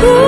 Ooh.